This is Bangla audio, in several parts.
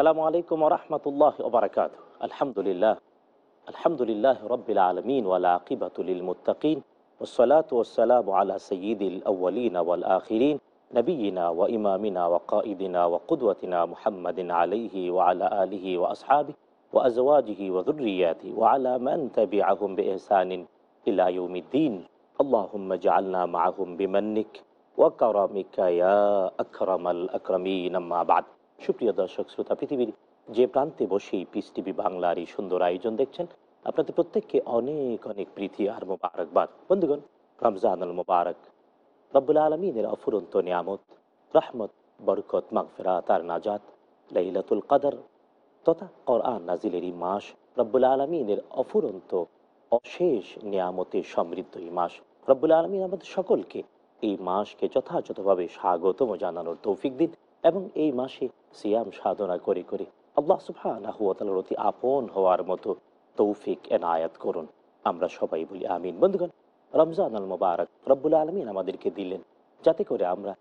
আসসালামু আলাইকুম রহমতুল্লাহ ওবরাকাত আলহামদুলিল্লাহ আলহামদুলিল্লাহ রবিল আলমিন ওয়ালা আকিবাতুল মুতাকিন والصلاة والسلام على سيد الأولين والآخرين نبينا وإمامنا وقائدنا وقدوتنا محمد عليه وعلى آله وأصحابه وأزواجه وذرياته وعلى من تبعهم بإحسان إلى يوم الدين اللهم اجعلنا معهم بمنك وكرمك يا أكرم الأكرمين أما بعد সুপ্রিয় দর্শক শ্রোতা, পৃথিবীর যে প্রান্তে বসেই পিস টিভি বাংলার এই সুন্দর আয়োজন দেখছেন, আপনাদের প্রত্যেককে অনেক অনেক প্রীতি আর মোবারকবাদ। বন্ধুগণ রমজান আল মোবারক, রব্বুল আলমিনের অফুরন্ত নিয়ামত, রহমত, বরকত মাগফেরা তার নাজাত, লাইলাতুল কাদর তথা কোরআন নাজিলের এই মাস রব্বুল আলমিনের অফুরন্ত অশেষ নিয়ামতে সমৃদ্ধ এই মাস। রব্বুল আলমিন আমাদের সকলকে এই মাসকে যথাযথভাবে স্বাগতম জানানোর তৌফিক দিন। এবং এই মাসে সিয়াম সাধনা করে করে আল্লাহ সুফানার অতি আপন হওয়ার মতো তৌফিক এনায়াত করুন। আমরা সবাই বলি আমিন। বন্ধুগণ, রমজান আল মোবারক রব্বুল আলমিন আমাদেরকে দিলেন যাতে করে আমরা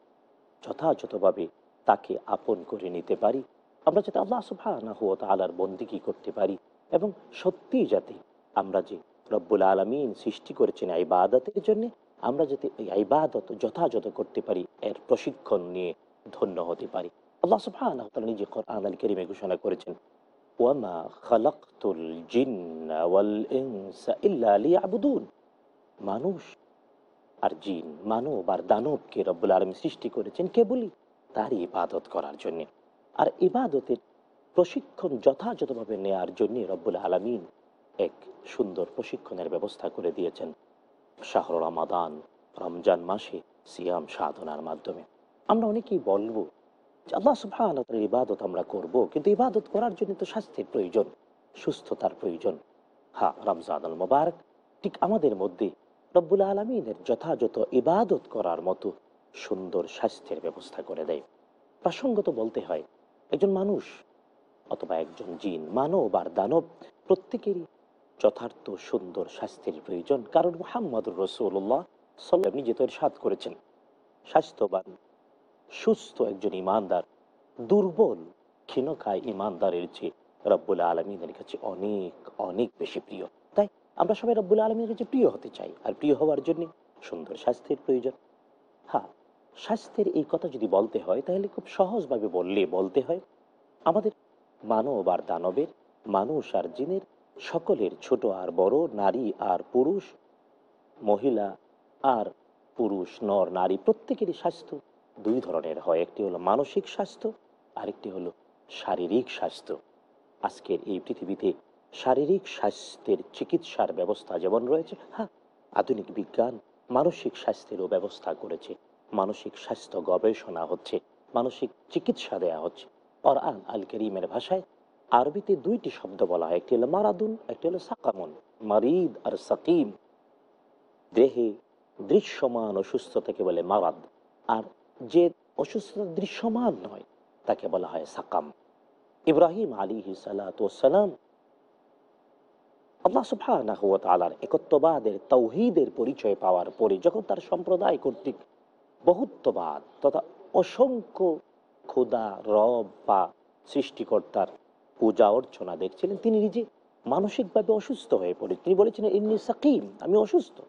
যথাযথভাবে তাকে আপন করে নিতে পারি। আমরা যাতে আল্লাহ সুফানা হুয়া তালার বন্দিগি করতে পারি এবং সত্যিই যাতে আমরা যে রব্বুল আলমিন সৃষ্টি করেছেন ইবাদতের জন্য, আমরা যাতে এই ইবাদত যথাযথ করতে পারি এর প্রশিক্ষণ নিয়ে ধন্য হতে পারি। আল্লাহ তাআলা নিজে কোরআন আল কারীমে ঘোষণা করেছেন, ওয়ামা খালাকতুল জিন্না ওয়াল ইনসা ইল্লা লিয়াবুদুন। মানুষ আর জিন, মানব আর দানবকে রব্বুল আলামিন সৃষ্টি করেছেন কেবলই তার ইবাদত করার জন্য। আর ইবাদতের প্রশিক্ষণ যথাযথভাবে নেয়ার জন্য রব্বুল আলামিন এক সুন্দর প্রশিক্ষণের ব্যবস্থা করে দিয়েছেন। শাহর রমাদান, রমজান মাসে সিয়াম সাধনার মাধ্যমে। আমরা অনেকেই বলব আল্লাহ সুবহান ইবাদত আমরা করব, কিন্তু ইবাদত করার জন্য তো স্বাস্থ্যের প্রয়োজন, সুস্থতার প্রয়োজন। হ্যাঁ রমজান আল মোবারক ঠিক আমাদের মধ্যে রব্বুল আলমিনের যথাযথ ইবাদত করার মতো সুন্দর স্বাস্থ্যের ব্যবস্থা করে দেয়। প্রসঙ্গত বলতে হয়, একজন মানুষ অথবা একজন জিন, মানব আর দানব প্রত্যেকেরই যথার্থ সুন্দর স্বাস্থ্যের প্রয়োজন। কারণ মোহাম্মদুর রসুল্লাহ সাল্লাম নিজে তো সাদ করেছেন। স্বাস্থ্যবান সুস্থ একজন ইমানদার, দুর্বল, ক্ষীণকায় ইমানদারের চেয়ে রব্বুল আলমিনের কাছে অনেক অনেক বেশি প্রিয়। তাই আমরা সবাই রব্বুল আলমীর কাছে প্রিয় হতে চাই আর প্রিয় হওয়ার জন্য সুন্দর স্বাস্থ্যের প্রয়োজন। হ্যাঁ স্বাস্থ্যের এই কথা যদি বলতে হয়, তাহলে খুব সহজভাবে বললে বলতে হয়, আমাদের মানব আর দানবের, মানুষ আর জিনের, সকলের ছোট আর বড়, নারী আর পুরুষ, মহিলা আর পুরুষ, নর, নারী, প্রত্যেকেরই স্বাস্থ্য দুই ধরনের হয়, একটি হলো মানসিক স্বাস্থ্য, আরেকটি হলো শারীরিক স্বাস্থ্য। আজকের এই পৃথিবীতে শারীরিক স্বাস্থ্যের চিকিৎসার ব্যবস্থা যেমন রয়েছে হ্যাঁ আধুনিক বিজ্ঞান মানসিক স্বাস্থ্যেরও ব্যবস্থা করেছে। মানসিক স্বাস্থ্য গবেষণা হচ্ছে, মানসিক চিকিৎসা দেয়া হচ্ছে। আন আল করিমের ভাষায় আরবিতে দুইটি শব্দ বলা হয়, একটি হলো মারাদুন, একটি হলো সাকামন। মারিদ আর সাকিম দেহে দৃশ্যমান অসুস্থতাকে বলে মারাদ। আর যে অসুস্থতা দৃশ্যমান নয়, তাকে বলা হয় সাকাম। ইব্রাহিম আলী সালাম আল্লাহ সুফানার একত্ববাদের, তৌহিদের পরিচয় পাওয়ার পরে যখন তার সম্প্রদায় কর্তৃক বহুত্ববাদ তথা অসংখ্য ক্ষুদা রব বা সৃষ্টিকর্তার পূজা অর্চনা দেখছিলেন, তিনি নিজে মানসিকভাবে অসুস্থ হয়ে পড়ে তিনি বলেছিলেন ইন্নি সাকিম, আমি অসুস্থ।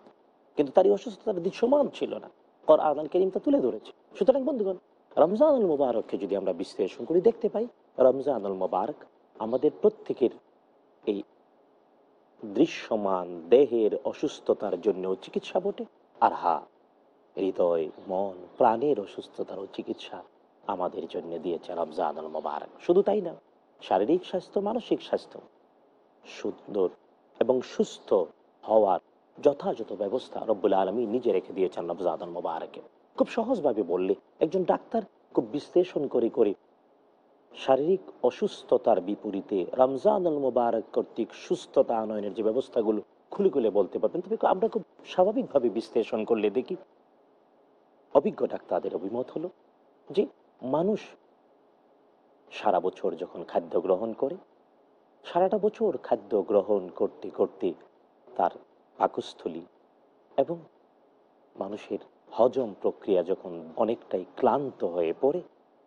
কিন্তু তার এই অসুস্থতার দৃশ্যমান ছিল না। কর আনাল করিম তা তুলে ধরেছে। সুতরাং বন্ধুগণ রমজান আল মুবারককে যদি আমরা বিশ্লেষণ করি, দেখতে পাই রমজান আল মুবারক আমাদের প্রত্যেকের এই দৃশ্যমান দেহের অসুস্থতার জন্য চিকিৎসা বটে। আর হা, হৃদয়, মন, প্রাণের অসুস্থতারও চিকিৎসা আমাদের জন্য দিয়েছে রমজান আল মুবারক। শুধু তাই না, শারীরিক স্বাস্থ্য, মানসিক স্বাস্থ্য সুন্দর এবং সুস্থ হওয়ার যথাযথ ব্যবস্থা রব্বুল আলমী নিজে রেখে দিয়েছেন রমজান মোবারকে। খুব সহজভাবে বললে, একজন ডাক্তার খুব বিশ্লেষণ করে করে। শারীরিক অসুস্থতার বিপরীতে রমজান আল মোবারক কর্তৃক সুস্থতা আনয়নের যে ব্যবস্থাগুলো খুলে খুলে বলতে পারবেন, তবে আমরা খুব স্বাভাবিকভাবে বিশ্লেষণ করলে দেখি, অভিজ্ঞ ডাক্তারদের অভিমত হলো যে, মানুষ সারা বছর যখন খাদ্য গ্রহণ করে, সারাটা বছর খাদ্য গ্রহণ করতে করতে তার পাকস্থলী এবং মানুষের হজম প্রক্রিয়া যখন অনেকটাই ক্লান্ত হয়ে পড়ে,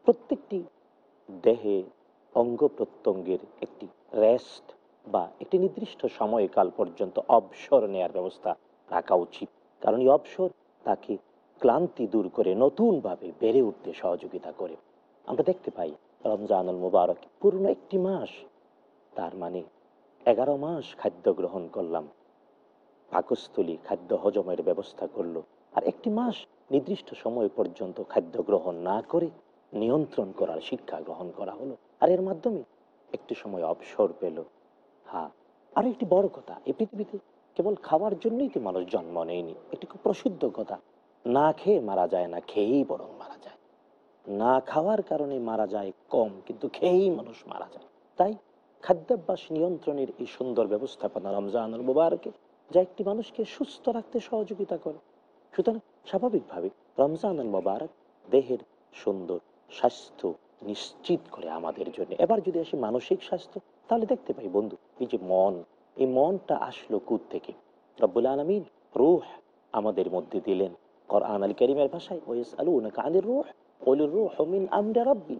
প্রত্যেকটি দেহে অঙ্গ প্রত্যঙ্গের একটি রেস্ট বা একটি নির্দিষ্ট সময়কাল পর্যন্ত অবসর নেয়ার ব্যবস্থা রাখা উচিত। কারণ এই অবসর তাকে ক্লান্তি দূর করে নতুনভাবে বেড়ে উঠতে সহযোগিতা করে। আমরা দেখতে পাই, রমজানুল মুবারক পূর্ণ একটি মাস, তার মানে এগারো মাস খাদ্য গ্রহণ করলাম। পাকস্থলী খাদ্য হজমের ব্যবস্থা করল। আর একটি মাস নির্দিষ্ট সময় পর্যন্ত খাদ্য গ্রহণ না করে নিয়ন্ত্রণ করার শিক্ষা গ্রহণ করা হলো। আর এর মাধ্যমে একটি সময় অবসর পেল। হ্যাঁ আর একটি বড় কথা এই পৃথিবীতে কেবল খাওয়ার জন্যই তো মানুষ জন্ম নেয়নি। এটি খুব প্রসিদ্ধ কথা, না খেয়ে মারা যায় না খেয়েই বরং মারা যায়। না খাওয়ার কারণে মারা যায় কম, কিন্তু খেয়েই মানুষ মারা যায়। তাই খাদ্যাভ্যাস নিয়ন্ত্রণের এই সুন্দর ব্যবস্থাপনা রমজানুল মুবারকে যা একটি মানুষকে সুস্থ রাখতে সহযোগিতা করে। সুতরাং স্বাভাবিকভাবে রমজানুল মুবারক দেহের সুন্দর স্বাস্থ্য নিশ্চিত করে আমাদের জন্য। এবার যদি আসি মানসিক স্বাস্থ্য, তাহলে দেখতে পাই বন্ধু, এই যে মন, এই মনটা আসলো কুদ থেকে রব্বুল আলমিন রুহ আমাদের মধ্যে দিলেন। কোরআন আল করিমের ভাষায় ওয়েস আলু রুহ রুহ মিন আমরে রব্বি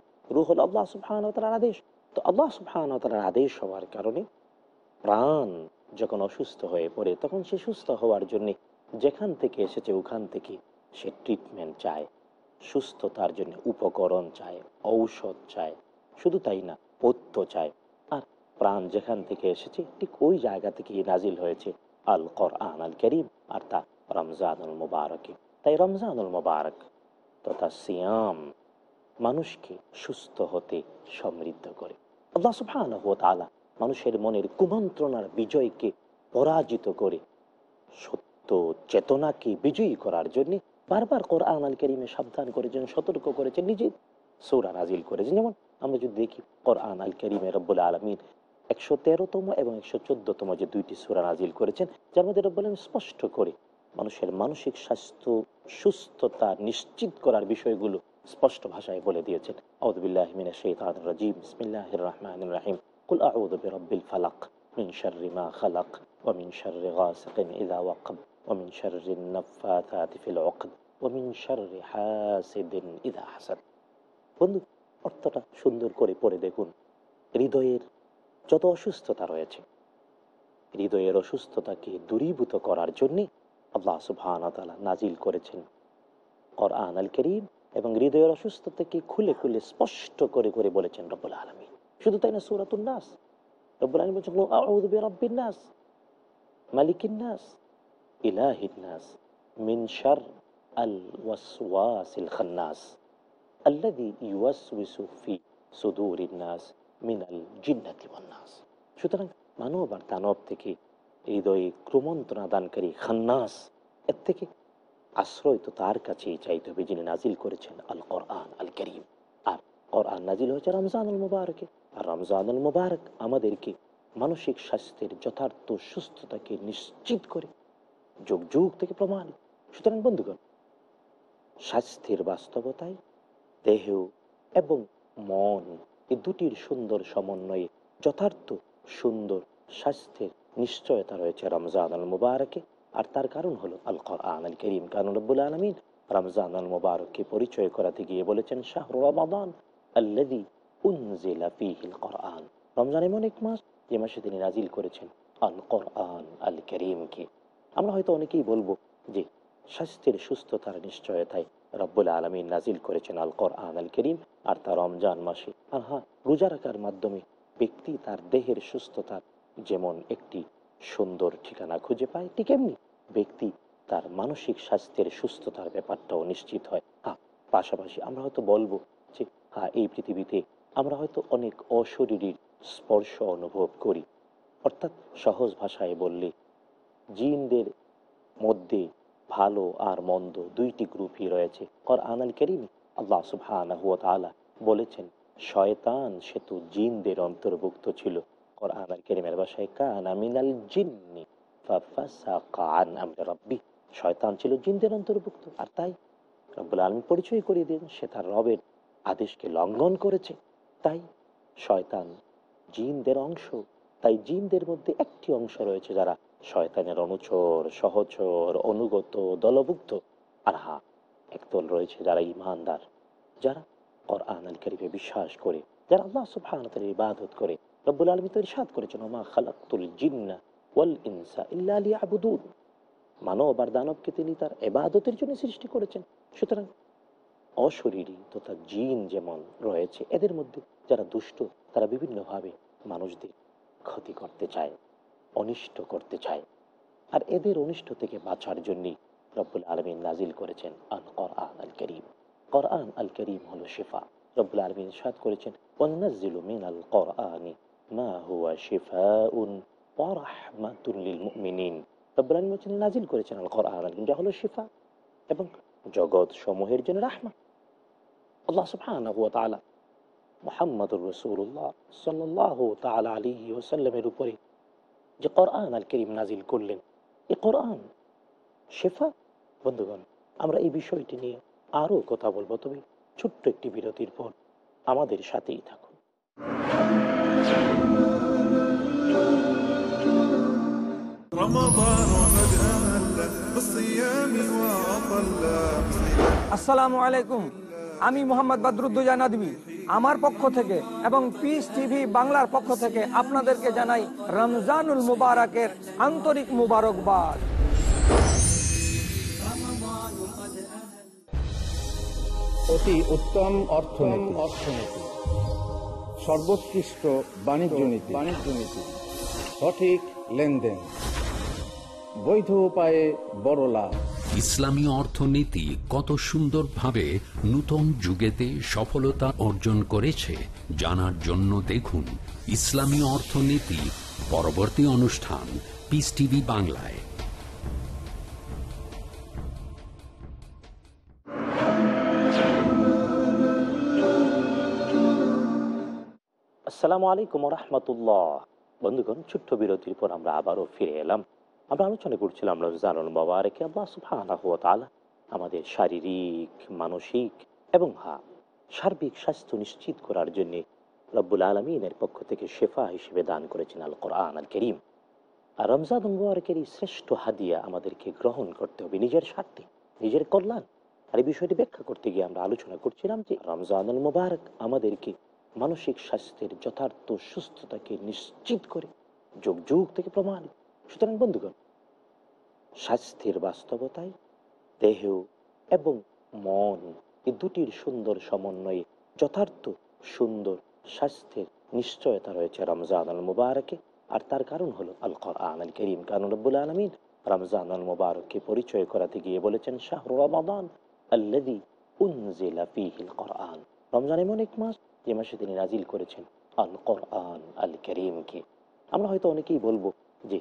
আল্লাহ আদেশ। তো আল্লাহ আদেশ হওয়ার কারণে প্রাণ যখন অসুস্থ হয়ে পড়ে, তখন সে সুস্থ হওয়ার জন্য যেখান থেকে এসেছে, ওখান থেকে সে ট্রিটমেন্ট চায়, সুস্থতার জন্য উপকরণ চায়, ঔষধ চায়, শুধু তাই না, পথ্য চায়। আর প্রাণ যেখান থেকে এসেছে, ঠিক ওই জায়গা থেকে নাজিল হয়েছে আল কোরআন আল করিম আর তা রমজানুল মুবারকে। তাই রমজানুল মুবারক তথা সিয়াম মানুষকে সুস্থ হতে সমৃদ্ধ করে। মানুষের মনের কুমন্ত্রণার বিজয়কে পরাজিত করে সত্য তো চেতনাকে বিজয়ী করার জন্য বারবার কোরআন আল করিমে সাবধান করেছেন, সতর্ক করেছেন, নিজে সৌরা নাজিল করেছেন। যেমন আমরা যদি দেখি, কোরআন আল করিমে রব্বুল আলমিন একশো তেরোতম এবং একশো চোদ্দতম যে দুইটি সুরা নাজিল করেছেন, যার মধ্যে রব্বুল আলম স্পষ্ট করে মানুষের মানসিক স্বাস্থ্য, সুস্থতা নিশ্চিত করার বিষয়গুলো স্পষ্ট ভাষায় বলে দিয়েছেন। আউদুবিল্লাহ মিনা শৈতান রাজিম। বিসমিল্লাহ রহমান রাহিম। কুল আউদ রব্বিল ফালাক মিন শাররি খালাক ওয়া মিন শাররি গাসিকিন ইযা ওয়াকাব। ومن شر النفاثات في العقد ومن شر حاسد إذا حسد বন্ধু অর্থটা সুন্দর করে পড়ে দেখুন হৃদয়ের যত অসুস্থতা রয়েছে হৃদয়ের অসুস্থতাকে দূরীভূত করার জন্য আল্লাহ সুবহান তালা নাজিল করেছেন কোরআন আল করিম এবং হৃদয়ের অসুস্থতাকে খুলে খুলে স্পষ্ট করে করে বলেছেন রব্বুল আলমী শুধু তাই না সুরাতুল নাস রব্বুল আলমী বলছেন আউযু বিরাব্বিন নাস মালিকিন নাস ইলাহিন নাস মিন আল ওয়াসওয়াসিল খান্নাস আল্লাযী ইউওয়াসওয়িসু ফি সুদুরিন নাস মিনাল জিন্নাতি ওয়ান নাস। সুতরাং মানব আর দানব থেকে হৃদয়ে ক্রমন্তনা দানকারী খান্নাস, এর থেকে আশ্রয় তো তার কাছেই চাইতে হবে যিনি নাজিল করেছেন আল কোরআন আল করিম। আর কোরআন নাজিল হয়েছে রমজানুল মুবারকে। আর রমজানুল মুবারক আমাদেরকে মানসিক স্বাস্থ্যের যথার্থ সুস্থতাকে নিশ্চিত করে যুগ যুগ থেকে প্রমাণিত সুতরাং, বন্ধুগণ, স্বাস্থ্যের বাস্তবতায় দেহ এবং মন এই দুটির সুন্দর সমন্বয়ে যথার্থ সুন্দর স্বাস্থ্যের নিশ্চয়তা রয়েছে রমজান আল মুবারকে। আর তার কারণ হলো আল কোরআন আল করিম। কারণ রব্বুল আলমিন রমজান আল মুবারককে পরিচয় করাতে গিয়ে বলেছেন, শাহরু রমাদান আল্লাদি উনজিলা ফিহিল কোরআন। রমজান এমন এক মাস, যে মাসে তিনি নাজিল করেছেন আল কোরআন আল করিমকে। আমরা হয়তো অনেকেই বলব যে স্বাস্থ্যের সুস্থতার নিশ্চয়তায় রব্বুল আলমিন নাজিল করেছেন আল কোরআন আল করিম আর তার রমজান মাসে। আর হ্যাঁ রোজা রাখার মাধ্যমে ব্যক্তি তার দেহের সুস্থতার যেমন একটি সুন্দর ঠিকানা খুঁজে পায়, ঠিক এমনি ব্যক্তি তার মানসিক স্বাস্থ্যের সুস্থতার ব্যাপারটাও নিশ্চিত হয়। হ্যাঁ পাশাপাশি আমরা হয়তো বলব যে হ্যাঁ এই পৃথিবীতে আমরা হয়তো অনেক অশরীরীর স্পর্শ অনুভব করি। অর্থাৎ সহজ ভাষায় বললে জিনদের মধ্যে ভালো আর মন্দ দুইটি গ্রুপই রয়েছে। কর আনাল করিম আল্লাহ সুবহানাহু ওয়া তাআলা বলেছেন, শয়তান সে তো জিনদের অন্তর্ভুক্ত ছিল। কর আনাল করিমের ভাষায়, কানা মিনাল জিন্নি আমরি শয়তান ছিল জিনদের অন্তর্ভুক্ত, আর তাই রব্বুল আলামিন পরিচয় করিয়ে দিন সে তার রবের আদেশকে লঙ্ঘন করেছে। তাই শয়তান জিনদের অংশ, তাই জিনদের মধ্যে একটি অংশ রয়েছে যারা শয়তানের অনুচর, সহচর, অনুগত, দলভুক্ত। আর হা, একদল রয়েছে যারা ইমানদার, যারা কোরআন আল করিমে বিশ্বাস করে, যারা আল্লাহ সুবহানাহু ইবাদত করে। রব্বুল আলমী তো ইরশাদ করেছেন ওমা খালাকুল জিন্না ওয়াল ইনসা ইল্লা লিয়াবুদুন। মানব আর দানবকে তিনি তার এবাদতের জন্য সৃষ্টি করেছেন। সুতরাং অশরীরী তথা জিন যেমন রয়েছে, এদের মধ্যে যারা দুষ্ট, তারা বিভিন্নভাবে মানুষদের ক্ষতি করতে চায়। অনিষ্ট করতে চায়। আর এদের অনিষ্ট থেকে বাঁচার জন্যই রব্বুল আলমিন নাজিল করেছেন আল কোরআন আল করিম। কোরআন আল করিম হলো শেফা। রব্বুল আলমিন সাদ করেছেন ওয়ান্নাজ্জিলু মিনাল কোরআনি মা হুয়া নাজিল করেছেন আল কোরআন আল করিম, যা হলো শিফা এবং জগৎ সমূহের জন্য রাহমা আল্লাহ সুবহানাহু ওয়া তাআলা মুহাম্মদুর রাসূলুল্লাহ সাল্লাল্লাহু তাআলা আলাইহি ওয়াসাল্লামের উপরে যে কোরআন আল করিম নাজিল করলেন। এ কোরআন শেফা, বন্ধুগণ, আমরা এই বিষয়টি নিয়ে আরও কথা বলব। তবে ছোট্ট একটি বিরতির পর আমাদের সাথেই থাকুন। আসসালামু আলাইকুম। আমি মোহাম্মদ বাদরুদ্দোজা নাদবী আমার পক্ষ থেকে এবং পিস টিভি বাংলার পক্ষ থেকে আপনাদেরকে জানাই রমজানুল মুবারকের আন্তরিক মুবারকবাদ। অতি উত্তম অর্থনীতি। অর্থনীতি সর্বোৎকৃষ্ট বাণিজ্য নীতি বাণিজ্য নীতি। সঠিক লেনদেন। বৈধ উপায়ে বড় লাভ। ইসলামী অর্থনীতি কত সুন্দরভাবে নূতন যুগেতে সফলতা অর্জন করেছে জানার জন্য দেখুন ইসলামী অর্থনীতি পরবর্তী অনুষ্ঠান পিস টিভি বাংলায়। আসসালামু আলাইকুম রহমতুল্লাহ। বন্ধুগণ, ছোট্ট বিরতির পর আমরা আবারও ফিরে এলাম। আমরা আলোচনা করছিলাম রমজানুল মোবারকে, আল্লাহ সুবহানাহু ওয়া তাআলা আমাদের শারীরিক, মানসিক এবং হা, সার্বিক স্বাস্থ্য নিশ্চিত করার জন্য রব্বুল আলমিনের পক্ষ থেকে শেফা হিসেবে দান করেছেন আল কোরআন আল করিম আর রমজান মুবারকের এই শ্রেষ্ঠ হাদিয়া আমাদেরকে গ্রহণ করতে হবে নিজের স্বার্থে, নিজের কল্যাণ। আর এই বিষয়টি ব্যাখ্যা করতে গিয়ে আমরা আলোচনা করছিলাম যে রমজানুল মুবারক আমাদেরকে মানসিক স্বাস্থ্যের যথার্থ সুস্থতাকে নিশ্চিত করে, যুগ যুগ থেকে প্রমাণিত সুতরাং বন্ধুগণ স্বাস্থ্যের বাস্তবতায় দেহ এবং মন এই দুটির সুন্দর সমন্বয়ে যথার্থ সুন্দর স্বাস্থ্যের নিশ্চয়তা রয়েছে রমজান আল মুবারকে। আর তার কারণ হলো আল কোরআন আল করিম কারণ রব্বুল আলমিন রমজান আল মুবারককে পরিচয় করাতে গিয়ে বলেছেন, শাহরু রমাদান আল্লাদি উনজিলা কোরআন। রমজান এমন এক মাস, যে মাসে তিনি নাজিল করেছেন আল কোরআন আল করিমকে। আমরা হয়তো অনেকেই বলব যে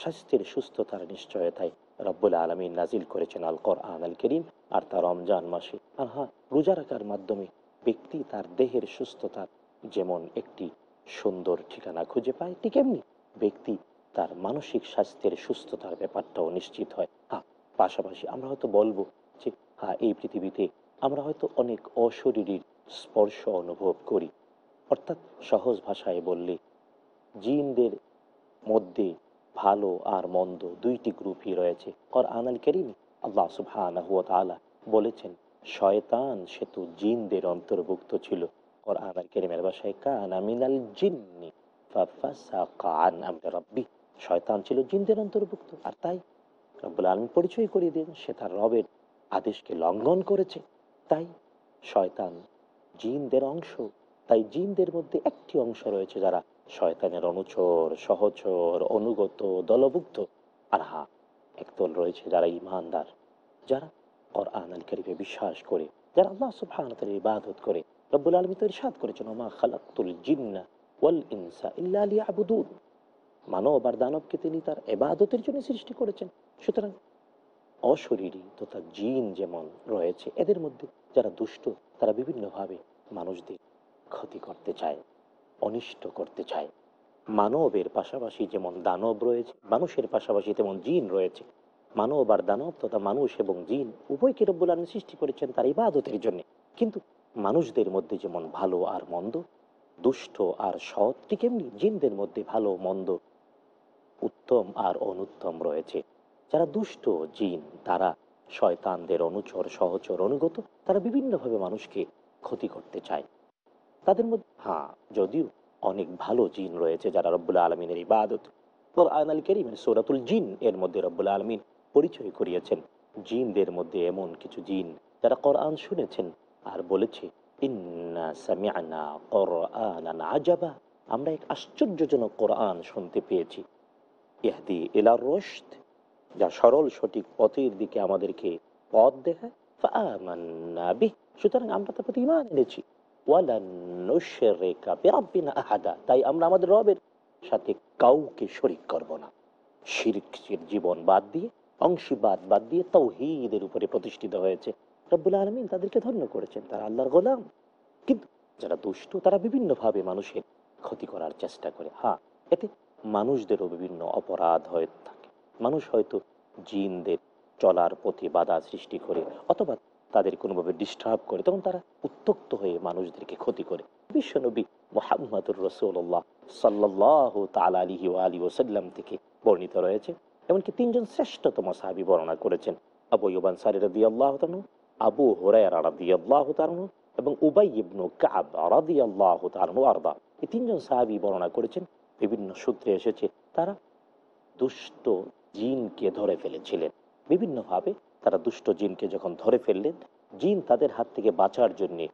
স্বাস্থ্যের সুস্থতার নিশ্চয়তায় রব্বুল আলমিন নাজিল করেছেন আল কোরআন আল করিম আর তা রমজান মাসে। আর হ্যাঁ রোজা রাখার মাধ্যমে ব্যক্তি তার দেহের সুস্থতার যেমন একটি সুন্দর ঠিকানা খুঁজে পায়, ঠিক এমনি ব্যক্তি তার মানসিক স্বাস্থ্যের সুস্থতার ব্যাপারটাও নিশ্চিত হয়। হ্যাঁ পাশাপাশি আমরা হয়তো বলব যে হ্যাঁ এই পৃথিবীতে আমরা হয়তো অনেক অশরীরীর স্পর্শ অনুভব করি। অর্থাৎ সহজ ভাষায় বললে, জিনদের মধ্যে ভালো আর মন্দ দুইটি গ্রুপই রয়েছে। কর আনাল করিম আল্লাহ সুবহানাহু ওয়া বলেছেন, শয়তান সে তো জিনদের অন্তর্ভুক্ত ছিল। কর আনাল করিমের বাসায় কানা মিনাল জিন্নি আমরি শয়তান ছিল জিনদের অন্তর্ভুক্ত, আর তাই রব্বুল আলম পরিচয় করিয়ে দিন সে তার রবের আদেশকে লঙ্ঘন করেছে। তাই শয়তান জিনদের অংশ, তাই জিনদের মধ্যে একটি অংশ রয়েছে যারা শয়তানের অনুচর, সহচর, অনুগত, দলভুক্ত। আর হা একদল রয়েছে যারা ইমানদার, যারা কোরআন আল করিমে বিশ্বাস করে, যারা আল্লাহ সুবহানাহু ইবাদত করে, রব্বুল আলমী তো ইরশাদ করেছেন, ওমা খালাকুল জিন্না ওয়াল ইনসা ইল্লা লিয়াবুদুন। মানব আর দানবকে তিনি তার এবাদতের জন্য সৃষ্টি করেছেন। সুতরাং অশরীরী তথা জিন যেমন রয়েছে, এদের মধ্যে যারা দুষ্ট, তারা বিভিন্নভাবে মানুষদের ক্ষতি করতে চায়। অনিষ্ট করতে চায়। মানবের পাশাপাশি যেমন দানব রয়েছে, মানুষের পাশাপাশি তেমন জিন রয়েছে। মানব আর দানব তথা মানুষ এবং জিন উভয়কে রব্বুল আলম সৃষ্টি করেছেন তার ইবাদতের জন্য। কিন্তু মানুষদের মধ্যে যেমন ভালো আর মন্দ, দুষ্ট আর সৎ, ঠিক এমনি জিনদের মধ্যে ভালো, মন্দ, উত্তম আর অনুত্তম রয়েছে। যারা দুষ্ট জিন, তারা শয়তানদের অনুচর, সহচর, অনুগত, তারা বিভিন্নভাবে মানুষকে ক্ষতি করতে চায়। তাদের মধ্যে হ্যাঁ যদিও অনেক ভালো জিন রয়েছে যারা রব্বুল আলমিনের ইবাদত, কোরআন আল সৌরাতুল জিন এর মধ্যে রব্বুল আলমিন পরিচয় করিয়েছেন। জিনদের মধ্যে এমন কিছু জিন যারা কোরআন শুনেছেন আর বলেছে আমরা এক আশ্চর্যজনক কোরআন শুনতে পেয়েছি। ইহদি ইলার রশদ, যা সরল সঠিক পথের দিকে আমাদেরকে পথ দেখায় সুতরাং আমরা তার প্রতি ইমান এনেছি। তাই আমরা আমাদের রবের সাথে কাউকে শরিক করব না। শিরকের জীবন বাদ দিয়ে, অংশীবাদ বাদ দিয়ে তৌহিদের উপরে প্রতিষ্ঠিত হয়েছে। রব্বুল আলমিন তাদেরকে ধন্য করেছেন, তারা আল্লাহর গোলাম। কিন্তু যারা দুষ্ট, তারা বিভিন্নভাবে মানুষের ক্ষতি করার চেষ্টা করে। হ্যাঁ এতে মানুষদেরও বিভিন্ন অপরাধ হয়ে থাকে। মানুষ হয়তো জিনদের চলার পথে বাধা সৃষ্টি করে, অথবা তাদের কোনোভাবে ডিস্টার্ব করে, তখন তারা উত্তক্ত হয়ে মানুষদেরকে ক্ষতি করে। বিশ্বনবী মোহাম্মদুর রসুল্লাহ সাল্লাহ তাল আলিহি আলী ওসাল্লাম থেকে বর্ণিত রয়েছে। এমনকি তিনজন শ্রেষ্ঠতম সাহাবি বর্ণনা করেছেন। আবু ইবান সারি রদি আল্লাহ তানু আবু রাদি আল্লাহ তানু এবং উবাই ইবনু কাব রাদি আল্লাহ তানু আরদা। এই তিনজন সাহাবি বর্ণনা করেছেন। বিভিন্ন সূত্রে এসেছে তারা দুষ্ট জিনকে ধরে ফেলেছিলেন। বিভিন্নভাবে তারা দুষ্ট জিনকে যখন ধরে ফেললেন, জিন তাদের হাত থেকে বাঁচার জন্য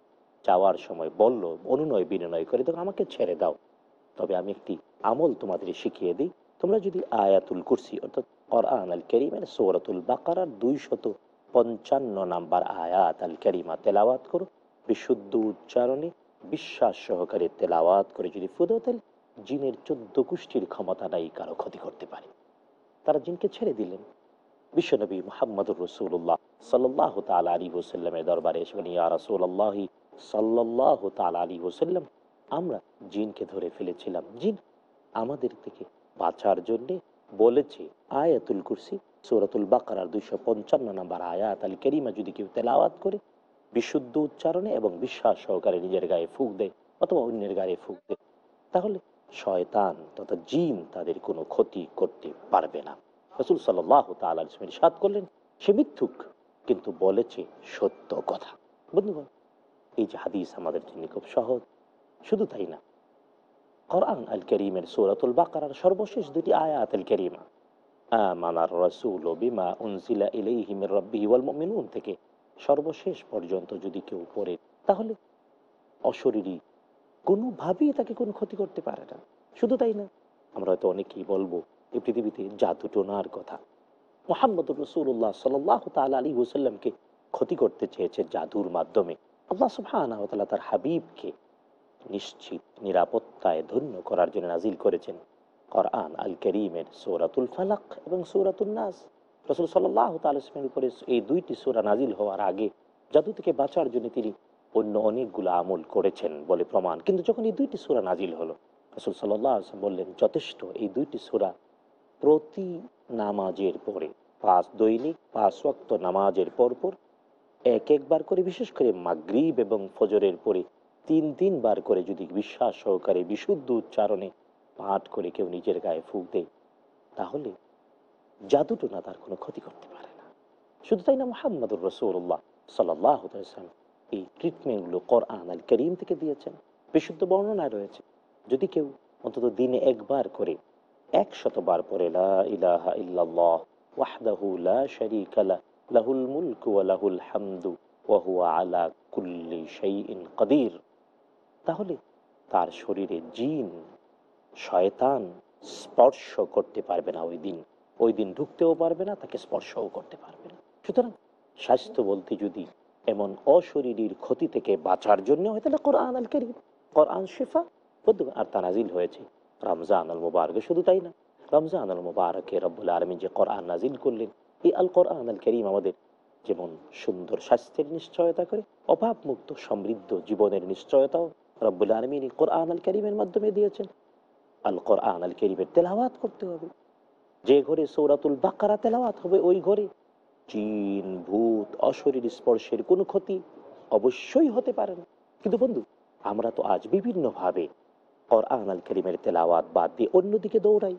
যাওয়ার সময় বলল, অনুনয়, বিনয় করে তখন আমাকে ছেড়ে দাও। তবে আমি একটি আমল তোমাদের শিখিয়ে দিই। তোমরা যদি আয়াতুল কুরসি অর্থাৎ কোরআন আল করিমের সৌরতুল বাকারার দুইশত পঞ্চান্ন নাম্বার আয়াত আল করিমা তেলাওয়াত করো, বিশুদ্ধ উচ্চারণে বিশ্বাস সহকারে তেলাওয়াত করে যদি ফুদো তাহলে জিনের চোদ্দ কুষ্টির ক্ষমতা নাই, কারও ক্ষতি করতে পারে। তারা জিনকে ছেড়ে দিলেন। বিশ্বনবী মোহাম্মদুর রসুল্লাহ সাল্লাহ তাল আলী হোসাল্লামের দরবারে এসে বলেন, ইয়া রসুল্লাহি সাল্লাহ তাল আলী হোসাল্লাম আমরা জিনকে ধরে ফেলেছিলাম। জিন আমাদের থেকে বাঁচার জন্যে বলেছে আয়াতুল কুরসি সৌরাতুল বাকারার দুইশো পঞ্চান্ন নম্বর আয়াত আল করিমা যদি কেউ তেলাওয়াত করে বিশুদ্ধ উচ্চারণে এবং বিশ্বাস সহকারে নিজের গায়ে ফুক দেয় অথবা অন্যের গায়ে ফুক দেয় তাহলে শয়তান তথা জিন তাদের কোনো ক্ষতি করতে পারবে না। রসুল সাল্লাহ তালের সাদ করলেন, সে মিথ্যুক, কিন্তু বলেছে সত্য কথা। বন্ধুগণ, এই যে হাদিস আমাদের জন্য খুব সহজ, শুধু তাই না। কোরআন আল করিমের সৌরাতুল বাকারার সর্বশেষ দুটি আয়াত আল করিমা আমানার রসুল ও বিমা উনজিলা ইলাইহিমের রব্বিহি ওয়াল মুমিনুন থেকে সর্বশেষ পর্যন্ত যদি কেউ পড়ে, তাহলে অশরীরী কোনোভাবেই তাকে কোনো ক্ষতি করতে পারে না। শুধু তাই না, আমরা হয়তো অনেকেই বলব এই পৃথিবীতে জাদু টোনার কথা। মোহাম্মদ রসুল্লাহ সাল্লাহ তাল আলী হুসাল্লামকে ক্ষতি করতে চেয়েছে জাদুর মাধ্যমে। আল্লাহ সুবহান তার হাবিবকে নিশ্চিত, নিরাপত্তায় ধন্য করার জন্য নাজিল করেছেন। কোরআন আল করিমের সৌরাতুল ফালাক এবং সৌরাতুল নাস। রসুল সাল্লাহ তালের উপরে এই দুইটি সূরা নাজিল হওয়ার আগে জাদু থেকে বাঁচার জন্য তিনি অন্য অনেকগুলো আমল করেছেন বলে প্রমাণ। কিন্তু যখন এই দুইটি সূরা নাজিল হলো, রসুল সাল্লাহ বললেন, যথেষ্ট, এই দুইটি সূরা প্রতি নামাজের পরে, পাঁচ দৈনিক, পাঁচ ওয়াক্ত নামাজের পর পর এক একবার করে, বিশেষ করে মাগরিব এবং ফজরের পরে তিন তিনবার করে যদি বিশ্বাস সহকারে বিশুদ্ধ উচ্চারণে পাঠ করে কেউ নিজের গায়ে ফুক দেয়, তাহলে জাদুটোনা তার কোনো ক্ষতি করতে পারে না। শুধু তাই না, মোহাম্মদুর রসৌল্লাহ সাল্লাহ এই ট্রিটমেন্টগুলো কোরআন আল করিম থেকে দিয়েছেন। বিশুদ্ধ বর্ণনায় রয়েছে, যদি কেউ অন্তত দিনে একবার করে একশতবার পরে তাহলে তার শরীরে জিন, শয়তান স্পর্শ করতে পারবে না ওই দিন। ওই দিন ঢুকতেও পারবে না, তাকে স্পর্শও করতে পারবে না। সুতরাং স্বাস্থ্য বলতে যদি এমন অশরীরীর ক্ষতি থেকে বাঁচার জন্য হয়, তাহলে কোরআন আল করিম কোরআন শেফা আর তা নাজিল হয়েছে। রমজান আল মুবারকে শুধু তাই না রমজান আল মুবারকে রব্বুল আলমী যে কোরআন নাজিল করলেন এই আল কোরআন আল করিম আমাদের যেমন সুন্দর স্বাস্থ্যের নিশ্চয়তা করে, অভাবমুক্ত সমৃদ্ধ জীবনের নিশ্চয়তাও রব্বুল আলমিন কোরআন আল করিমের মাধ্যমে দিয়েছেন। আল কোরআন আল করিমের তেলাওয়াত করতে হবে। যে ঘরে সৌরাতুল বাকারা তেলাওয়াত হবে, ওই ঘরে জিন, ভূত, অশরীর, স্পর্শের কোনো ক্ষতি অবশ্যই হতে পারে না। কিন্তু বন্ধু, আমরা তো আজ বিভিন্নভাবে কোরআন করিমের তেলাওয়াত বাদ দিয়ে অন্যদিকে দৌড়াই।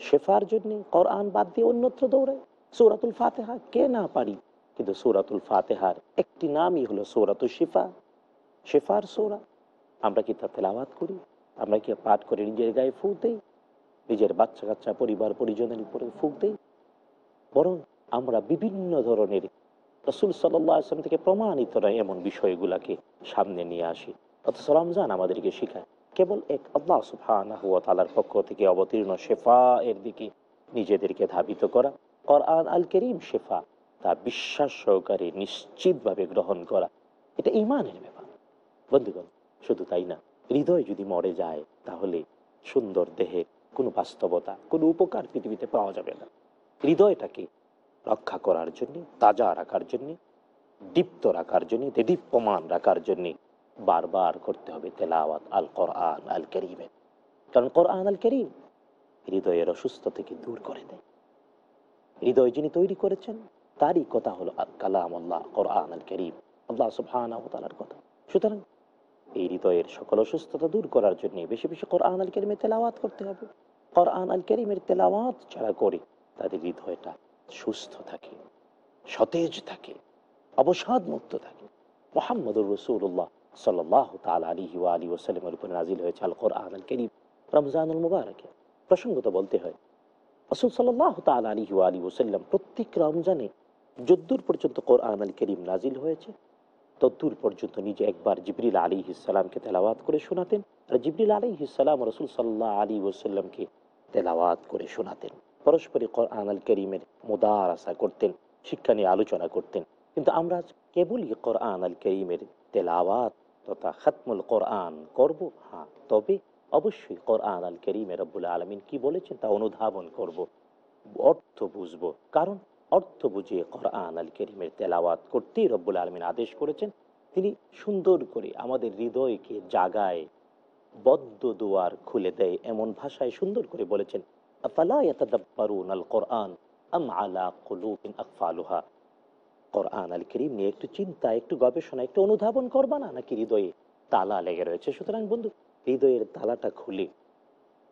শেফার জন্য কোরআন বাদ দিয়ে অন্যত্র দৌড়াই। সৌরাতুল ফাতেহা, কে না পারি? কিন্তু সৌরাতুল ফাতেহার একটি নামই হলো সৌরাতুল শিফা। শেফার সৌরা। আমরা কি তা তেলাওয়াত করি? আমরা কি পাঠ করে নিজের গায়ে ফুঁক দেই? নিজের বাচ্চা কাচ্চা, পরিবার, পরিজনের উপরে ফুঁক দেই? বরং আমরা বিভিন্ন ধরনের রসুল সাল্লাহ আসলাম থেকে প্রমাণিত নয় এমন বিষয়গুলাকে সামনে নিয়ে আসি। অথচ রমজান আমাদেরকে শেখায়। কেবল এক আল্লাহ সুফানাহ তালার পক্ষ থেকে অবতীর্ণ শেফা এর দিকে নিজেদেরকে ধাবিত করা। কোরআন আল করিম শেফা, তা বিশ্বাস সহকারে নিশ্চিতভাবে গ্রহণ করা। এটা ইমানের ব্যাপার। বন্ধুগণ, শুধু তাই না, হৃদয় যদি মরে যায়, তাহলে সুন্দর দেহের কোনো বাস্তবতা, কোনো উপকার পৃথিবীতে পাওয়া যাবে না। হৃদয়টাকে রক্ষা করার জন্যে, তাজা রাখার জন্যে, দীপ্ত রাখার জন্য দেদীপ্যমান রাখার জন্য বারবার করতে হবে তেলাওয়াত আল কোরআন আল করিমের কারণ কোরআন আল করিম হৃদয়ের অসুস্থ থেকে দূর করে দেয়। হৃদয় যিনি তৈরি করেছেন, তারই কথা হলো কালাম আল্লাহ কোরআন আল করিম, আল্লাহ সুবহানার কথা। সুতরাং এই হৃদয়ের সকল অসুস্থতা দূর করার জন্য বেশি বেশি কোরআন আল করিমের তেলাওয়াত করতে হবে। কোরআন আল করিমের তেলাওয়াত যারা করে, তাদের হৃদয়টা সুস্থ থাকে, সতেজ থাকে অবসাদ মুক্ত থাকে। মোহাম্মদুর রসুল্লাহ সাল্লাহ উপরে নাজিল হয়েছে আল কোরআন আল রমজানুল মুবারকে। প্রসঙ্গত বলতে হয়, রসুল সাল্লাহ তাল আলী আলী ওসাল্লাম প্রত্যেক রমজানে যদ্দূর পর্যন্ত কোরআন আল করিম নাজিল হয়েছে, তদ্দূর পর্যন্ত নিজে একবার জিবরিল আলী ইসালামকে তেলাওয়াত করে শোনাতেন আর জিবরিল আলী ইসালাম রসুল সাল্লাহ আলী ওসাল্লামকে তেলাওয়াত করে শোনাতেন। পরস্পরই কোরআন আল করিমের মুদার আশা করতেন, শিক্ষা নিয়ে আলোচনা করতেন। কিন্তু আমরা কেবলই কোরআন আল করিমের তেলাওয়াত তথা খাতমুল কোরআন করব? হ্যাঁ তবে অবশ্যই কোরআন আল করিমের রব্বুল আলমিন কি বলেছেন তা অনুধাবন করব, অর্থ বুঝব। কারণ অর্থ বুঝে কোরআন আল করিমের তেলাওয়াত করতেই রব্বুল আলমিন আদেশ করেছেন, তিনি সুন্দর করে আমাদের হৃদয়কে জাগায়, বদ্ধ দুয়ার খুলে দেয় এমন ভাষায় সুন্দর করে বলেছেন, আফালা ইয়াতাদাব্বারুন আল কোরআন আম আলা কুলুবিন আকফালুহা? কোরআন আল করিম নিয়ে একটু চিন্তা, একটু গবেষণা, একটু অনুধাবন করবা না? নাকি হৃদয়ে তালা লেগে রয়েছে? সুতরাং বন্ধু, হৃদয়ের তালাটা খুলে।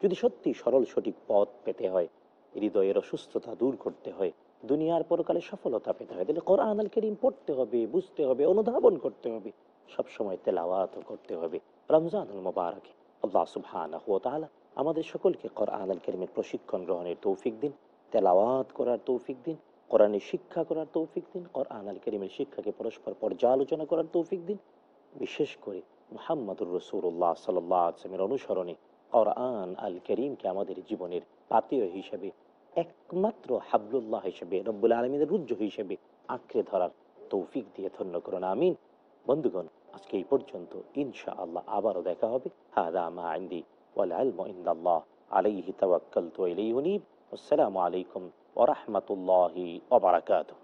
যদি সত্যি সরল সঠিক পথ পেতে হয়, হৃদয়ের অসুস্থতা দূর করতে হয়, দুনিয়ার পরকালে সফলতা পেতে হয়, তাহলে কোরআন আল করিম পড়তে হবে, বুঝতে হবে, অনুধাবন করতে হবে, সবসময় তেলাওয়াত করতে হবে। রমজানুল মোবারকে। আল্লাহ সুবহানাহু আমাদের সকলকে কোরআন আল করিমের প্রশিক্ষণ গ্রহণের তৌফিক দিন, তেলাওয়াত করার তৌফিক দিন কোরআনের শিক্ষা করার তৌফিক দিন, কোরআন আল করিমের শিক্ষাকে পরস্পর পর্যালোচনা করার তৌফিক দিন, বিশেষ করে মোহাম্মদুর রসুল্লাহ সাল্লামের অনুসরণে কোরআন আল করিমকে আমাদের জীবনের পাতীয় হিসেবে, একমাত্র হাবলুল্লাহ হিসেবে, রব্বুল আলমিনের রুজ্জ হিসেবে আঁকড়ে ধরার তৌফিক দিয়ে ধন্য করুন, আমিন। বন্ধুগণ, আজকে এই পর্যন্ত ইনশা আল্লাহ আবারও দেখা হবে। হাদা মা আইন্দি ওয়াল আলম ইন্দাল্লাহ আলাইহি তাওয়াক্কালতু ইলাইহি আসসালামু আলাইকুম ورحمة الله وبركاته.